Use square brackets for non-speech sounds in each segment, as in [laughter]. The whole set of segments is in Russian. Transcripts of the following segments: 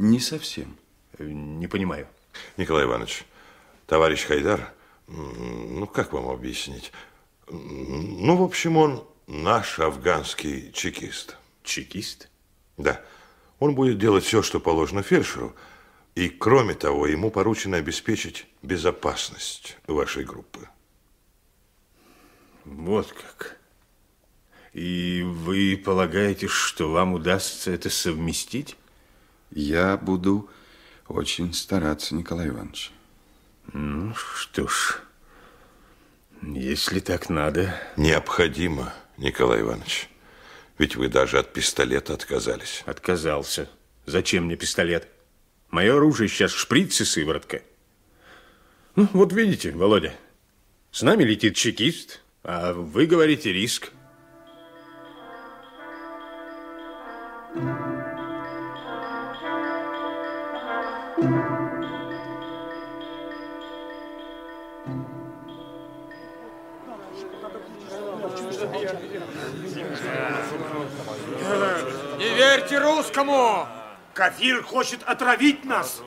Не совсем. Не понимаю. Николай Иванович, товарищ Хайдар, ну, как вам объяснить? Ну, в общем, он наш афганский чекист. Чекист? Да. Он будет делать все, что положено фельдшеру, и, кроме того, ему поручено обеспечить безопасность вашей группы. Вот как. И вы полагаете, что вам удастся это совместить? Я буду очень стараться, Николай Иванович. Ну, что ж, если так надо... Необходимо, Николай Иванович. Ведь вы даже от пистолета отказались. Отказался. Зачем мне пистолет? Мое оружие сейчас шприц и сыворотка. Ну, вот видите, Володя, с нами летит чекист, а вы говорите риск. Не верьте русскому! Кафир хочет отравить нас.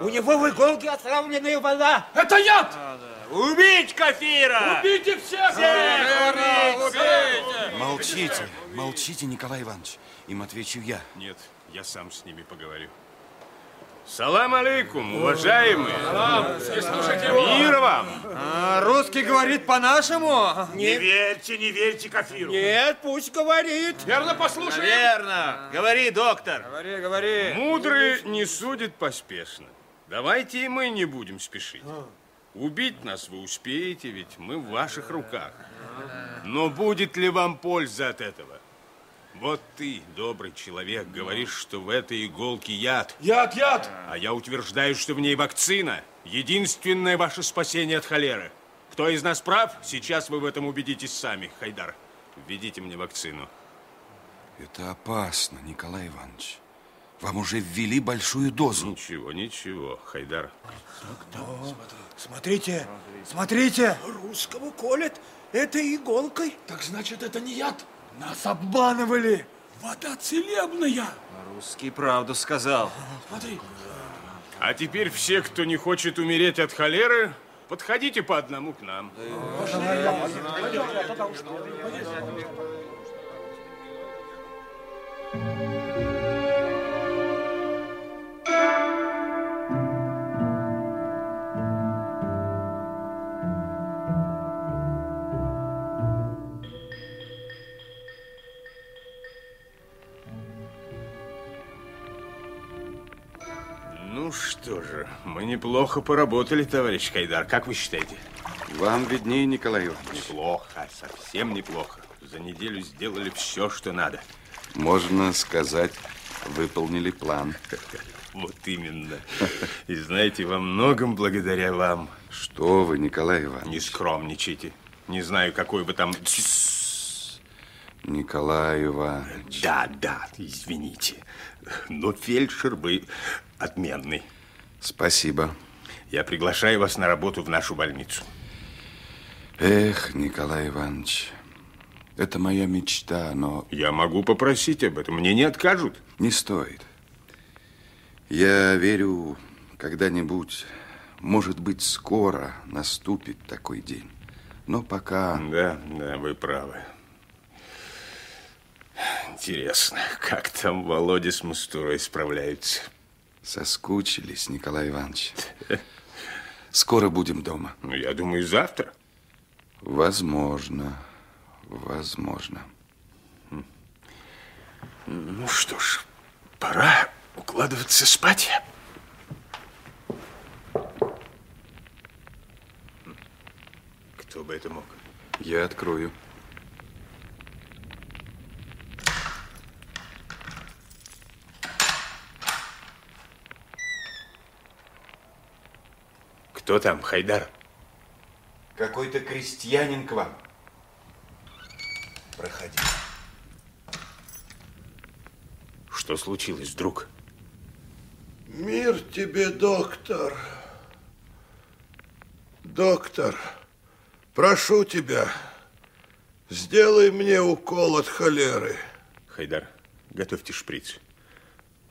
У него в иголке отравленная вода. Это яд! Убить Кафира! Убейте всех! Всех убить! Убейте! Молчите, молчите, Николай Иванович. Им отвечу я. Нет, я сам с ними поговорю. Салам алейкум, уважаемые. Мир вам. А, русский говорит по-нашему? Не верьте, не верьте Кафиру. Нет, пусть говорит. Верно послушаем. Верно. Говори, доктор. Говори, говори. Мудрый не судит поспешно. Давайте и мы не будем спешить. Убить нас вы успеете, ведь мы в ваших руках. Но будет ли вам польза от этого? Вот ты, добрый человек, говоришь, что в этой иголке яд. Яд, яд. А я утверждаю, что в ней вакцина. Единственное ваше спасение от холеры. Кто из нас прав? Сейчас вы в этом убедитесь сами, Хайдар. Введите мне вакцину. Это опасно, Николай Иванович. Вам уже ввели большую дозу. Ничего, ничего, Хайдар. Смотрите, смотрите. Русского колет этой иголкой. Так значит, это не яд? Нас обманывали. Вода целебная. Русский правду сказал. Смотри. А теперь все, кто не хочет умереть от холеры, подходите по одному к нам. Ну что же, мы неплохо поработали, товарищ Хайдар. Как вы считаете? Вам виднее, Николай Иванович. Неплохо, совсем неплохо. За неделю сделали все, что надо. Можно сказать, выполнили план. [laughs] Вот именно. И знаете, во многом благодаря вам. Что вы, Николай Иванович? Не скромничайте. Не знаю, какой бы там... Николай Иванович. Да, да, извините. Но фельдшер бы отменный. Спасибо. Я приглашаю вас на работу в нашу больницу. Эх, Николай Иванович, это моя мечта, но Я могу попросить об этом. Мне не откажут. не стоит. Я верю, когда-нибудь, может быть, скоро наступит такой день. Но пока... Да, да, вы правы. Интересно, как там Володя с Мастурой справляются? Соскучились, Николай Иванович. Скоро будем дома. Ну, я думаю, завтра. Возможно, возможно. Ну что ж, пора укладываться спать. Кто бы это мог? Я открою. Кто там, Хайдар? Какой-то крестьянин к вам. Проходи. Что случилось, друг? Мир тебе, доктор. Доктор, прошу тебя, сделай мне укол от холеры. Хайдар, готовьте шприц.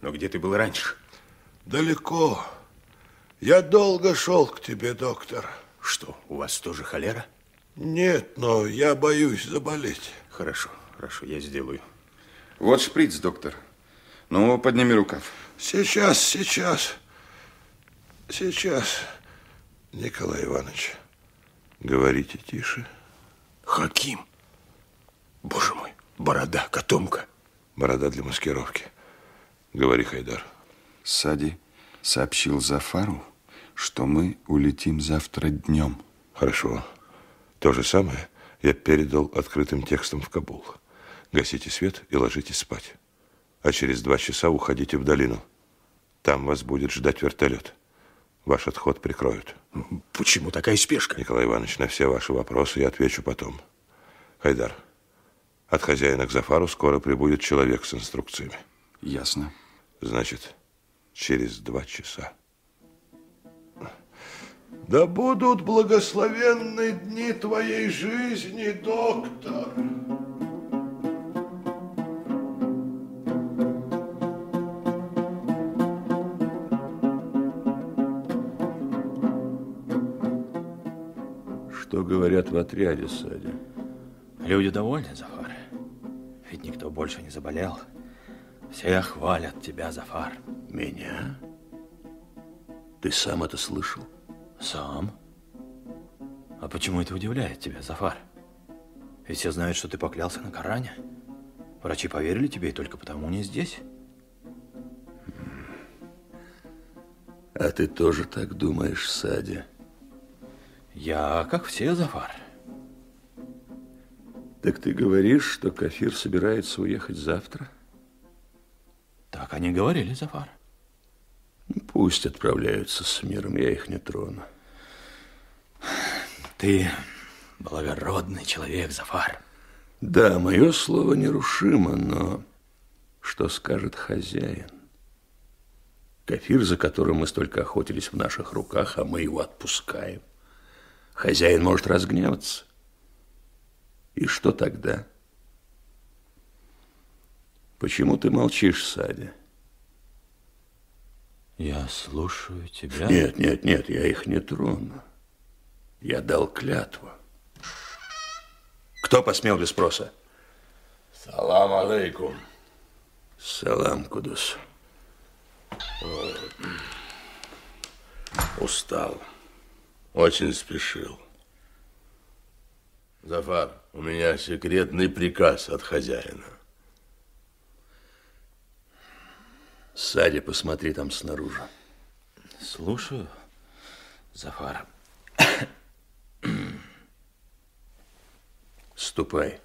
Но где ты был раньше? далеко. Я долго шел к тебе, доктор. Что, у вас тоже холера? Нет, но я боюсь заболеть. Хорошо, хорошо, я сделаю. Вот шприц, доктор. Ну, подними рукав. Сейчас, сейчас, сейчас, Николай Иванович, говорите тише. Хаким. Боже мой, борода, котомка. Борода для маскировки. Говори, Хайдар. Сади сообщил Зафару, что мы улетим завтра днем. Хорошо. То же самое я передал открытым текстом в Кабул. Гасите свет и ложитесь спать. А через два часа уходите в долину. Там вас будет ждать вертолет. Ваш отход прикроют. Почему такая спешка? Николай Иванович, на все ваши вопросы я отвечу потом. Хайдар, от хозяина к Зафару скоро прибудет человек с инструкциями. Ясно. Значит, через два часа. Да будут благословенны дни твоей жизни, доктор. Что говорят в отряде, Садя? Люди довольны, Зафар. Ведь никто больше не заболел. Все хвалят тебя, Зафар. Меня? Ты сам это слышал? Сам? А почему это удивляет тебя, Зафар? Ведь все знают, что ты поклялся на Коране. Врачи поверили тебе и только потому не здесь. А ты тоже так думаешь, Садя? Я, как все, Зафар. Так ты говоришь, что Кафир собирается уехать завтра? Так они говорили, Зафар. Пусть отправляются с миром, я их не трону. Ты благородный человек, Зафар. Да, мое слово нерушимо, но что скажет хозяин? Кафир, за которым мы столько охотились в наших руках, а мы его отпускаем. Хозяин может разгневаться. И что тогда? Почему ты молчишь, Садя? Я слушаю тебя. Нет, нет, нет, я их не трону. Я дал клятву. Кто посмел без спроса? Салам алейкум. Салам, Кудус. Устал. Очень спешил. Зафар, у меня секретный приказ от хозяина. Садя, посмотри там снаружи. Слушаю, Зафар. Ступай.